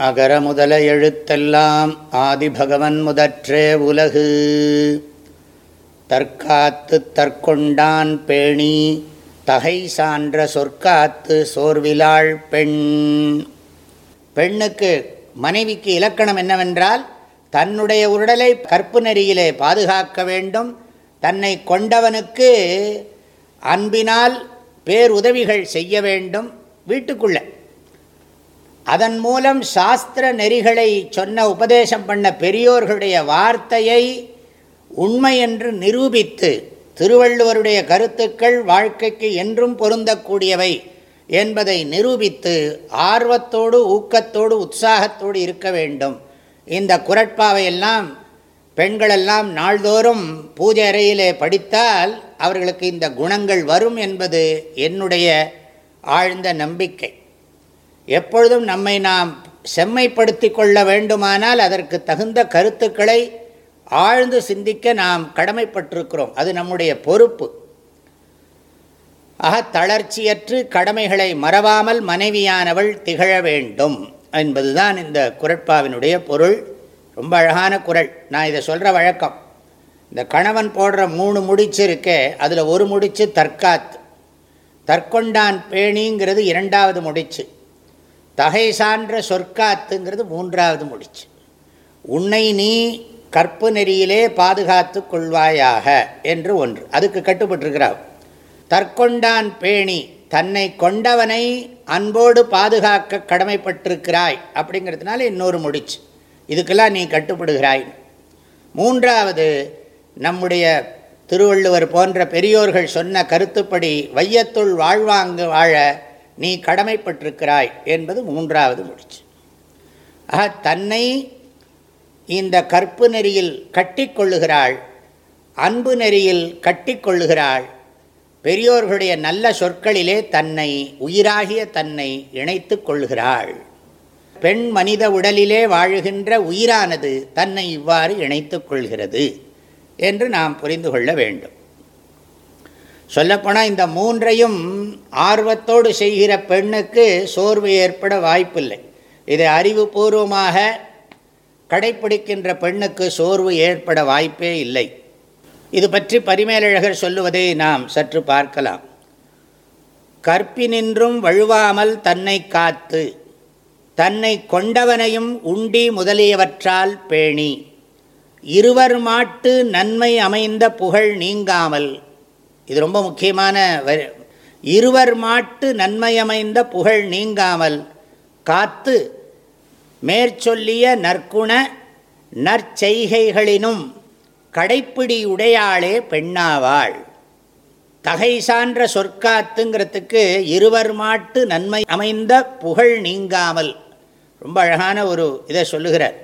அகர முதல எழுத்தெல்லாம் ஆதிபகவன் முதற்றே உலகு. தற்காத்து தற்கொண்டான் பேணி தகை சான்ற சொற்காத்து சோர்விலாள் பெண். பெண்ணுக்கு மனைவிக்கு இலக்கணம் என்னவென்றால் தன்னுடைய உடலை கற்பு நெறியிலே பாதுகாக்க வேண்டும். தன்னை கொண்டவனுக்கு அன்பினால் பேருதவிகள் செய்ய வேண்டும். வீட்டுக்குள்ளே. அதன் மூலம் சாஸ்திர நெறிகளை சொன்ன உபதேசம் பண்ண பெரியோர்களுடைய வார்த்தையை உண்மை என்று நிரூபித்து திருவள்ளுவருடைய கருத்துக்கள் வாழ்க்கைக்கு என்றும் பொருந்தக்கூடியவை என்பதை நிரூபித்து ஆர்வத்தோடு ஊக்கத்தோடு உற்சாகத்தோடு இருக்க வேண்டும். இந்த குரட்பாவையெல்லாம் பெண்களெல்லாம் நாள்தோறும் பூஜை அறையிலே படித்தால் அவர்களுக்கு இந்த குணங்கள் வரும் என்பது என்னுடைய ஆழ்ந்த நம்பிக்கை. எப்பொழுதும் நம்மை நாம் செம்மைப்படுத்தி கொள்ள வேண்டுமானால் அதற்கு தகுந்த கருத்துக்களை ஆழ்ந்து சிந்திக்க நாம் கடமைப்பட்டிருக்கிறோம். அது நம்முடைய பொறுப்பு. ஆக தளர்ச்சியற்று கடமைகளை மறவாமல் மனைவியானவள் திகழ வேண்டும் என்பதுதான் இந்த குரட்பாவினுடைய பொருள். ரொம்ப அழகான குரல். நான் இதை சொல்கிற வழக்கம். இந்த கணவன் போடுற மூணு முடிச்சு இருக்கே அதில் ஒரு முடிச்சு தற்காத்து. தற்கொண்டான் பேணிங்கிறது இரண்டாவது முடிச்சு. தகை சான்ற சொற்காத்துங்கிறது மூன்றாவது முடிச்சு. உன்னை நீ கற்பு நெறியிலே பாதுகாத்து கொள்வாயாக என்று ஒன்று. அதுக்கு கட்டுப்பட்டிருக்கிறார். தற்கொண்டான் பேணி தன்னை கொண்டவனை அன்போடு பாதுகாக்க கடமைப்பட்டிருக்கிறாய் அப்படிங்கிறதுனால இன்னொரு முடிச்சு. இதுக்கெல்லாம் நீ கட்டுப்படுகிறாய். மூன்றாவது நம்முடைய திருவள்ளுவர் போன்ற பெரியோர்கள் சொன்ன கருத்துப்படி வையத்துள் வாழ்வாங்கு வாழ நீ கடமைப்பட்டிருக்கிறாய் என்பது மூன்றாவது முடிச்சு. ஆக தன்னை இந்த கற்பு நெறியில் கட்டிக்கொள்ளுகிறாள் அன்பு நெறியில் கட்டிக்கொள்ளுகிறாள் பெரியோர்களுடைய நல்ல சொற்களிலே தன்னை உயிராகிய தன்னை இணைத்து கொள்கிறாள் பெண் மனித உடலிலே வாழுகின்ற உயிரானது தன்னை இவ்வாறு இணைத்து கொள்கிறது என்று நாம் புரிந்து கொள்ள வேண்டும். சொல்லப்போனால் இந்த மூன்றையும் ஆர்வத்தோடு செய்கிற பெண்ணுக்கு சோர்வு ஏற்பட வாய்ப்பில்லை. இதை அறிவுபூர்வமாக கடைப்பிடிக்கின்ற பெண்ணுக்கு சோர்வு ஏற்பட வாய்ப்பே இல்லை. இது பற்றி பரிமேலழகர் சொல்லுவதை நாம் சற்று பார்க்கலாம். கற்பினின்றும் வழுவாமல் தன்னை காத்து தன்னை கொண்டவனையும் உண்டி முதலியவற்றால் பேணி இருவர் மாட்டு நன்மை அமைந்த புகழ் நீங்காமல் இது ரொம்ப முக்கியமான இருவர் மாட்டு நன்மையமைந்த புகழ் நீங்காமல் காத்து மேற்சொல்லிய நற்குண நற்செய்கைகளினும் கடைப்பிடி உடையாளே பெண்ணாவாள். தகை சான்ற சொற்காத்துங்கிறதுக்கு இருவர் மாட்டு நன்மை அமைந்த புகழ் நீங்காமல் ரொம்ப அழகான ஒரு இதை சொல்லுகிறார்.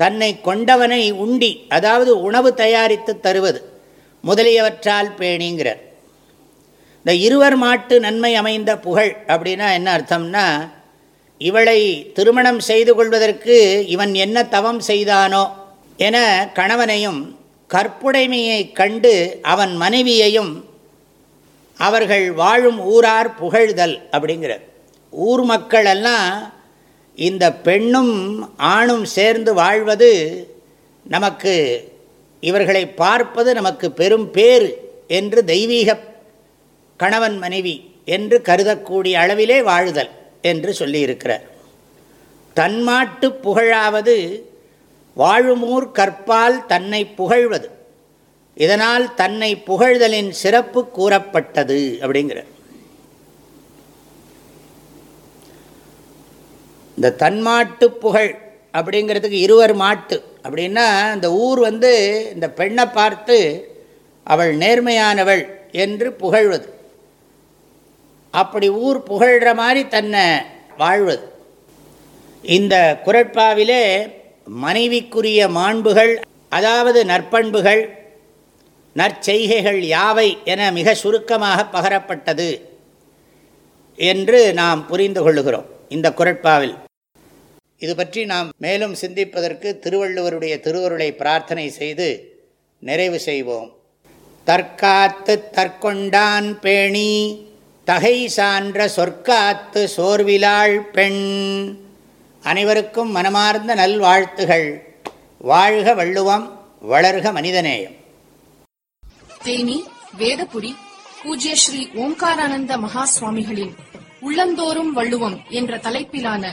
தன்னை கொண்டவனை உண்டி அதாவது உணவு தயாரித்து தருவது. முதலியவற்றால் பேணிங்கிறார். இந்த இருவர் மாட்டு நன்மை அமைந்த புகழ் அப்படின்னா என்ன அர்த்தம்னா இவளை திருமணம் செய்து கொள்வதற்கு இவன் என்ன தவம் செய்தானோ என கணவனையும் கற்புடைமையை கண்டு அவன் மனைவியையும் அவர்கள் வாழும் ஊரார் புகழ்தல் அப்படிங்கிறார். ஊர் மக்களெல்லாம் இந்த பெண்ணும் ஆணும் சேர்ந்து வாழ்வது நமக்கு இவர்களை பார்ப்பது நமக்கு பெரும் பேறு என்று தெய்வீக கணவன் மனைவி என்று கருதக்கூடிய அளவிலே வாழுதல் என்று சொல்லியிருக்கிறார். தன்மாட்டு புகழாவது வாழுமூர் கற்பால் தன்னை புகழ்வது. இதனால் தன்னை புகழ்தலின் சிறப்பு கூறப்பட்டது அப்படிங்கிற இந்த தன்மாட்டு புகழ் அப்படிங்கிறதுக்கு இருவர் மாட்டு. அப்படின்னா இந்த ஊர் வந்து இந்த பெண்ணை பார்த்து அவள் நேர்மையானவள் என்று புகழ்வது. அப்படி ஊர் புகழ்கிற மாதிரி தன்னை வாழ்வது. இந்த குரட்பாவிலே மனைவிக்குரிய மாண்புகள் அதாவது நற்பண்புகள் நற்செய்கைகள் யாவை என மிக சுருக்கமாக பகரப்பட்டது என்று நாம் புரிந்து கொள்ளுகிறோம் இந்த குரட்பாவில். இது பற்றி நாம் மேலும் சிந்திப்பதற்கு திருவள்ளுவருடைய திருவருளை பிரார்த்தனை செய்து நிறைவு செய்வோம். தற்காத்து தற்கொண்டான் பேணி தகை சான்ற சொற்காத்து சோர்விலாள் பெண். அனைவருக்கும் மனமார்ந்த நல்வாழ்த்துகள். வாழ்க வள்ளுவம் வளர்க மனிதநேயம். தேனி வேதபுரி பூஜ்ய ஸ்ரீ ஓம்காரானந்த மகா சுவாமிகளின் உள்ளந்தோறும் வள்ளுவம் என்ற தலைப்பிலான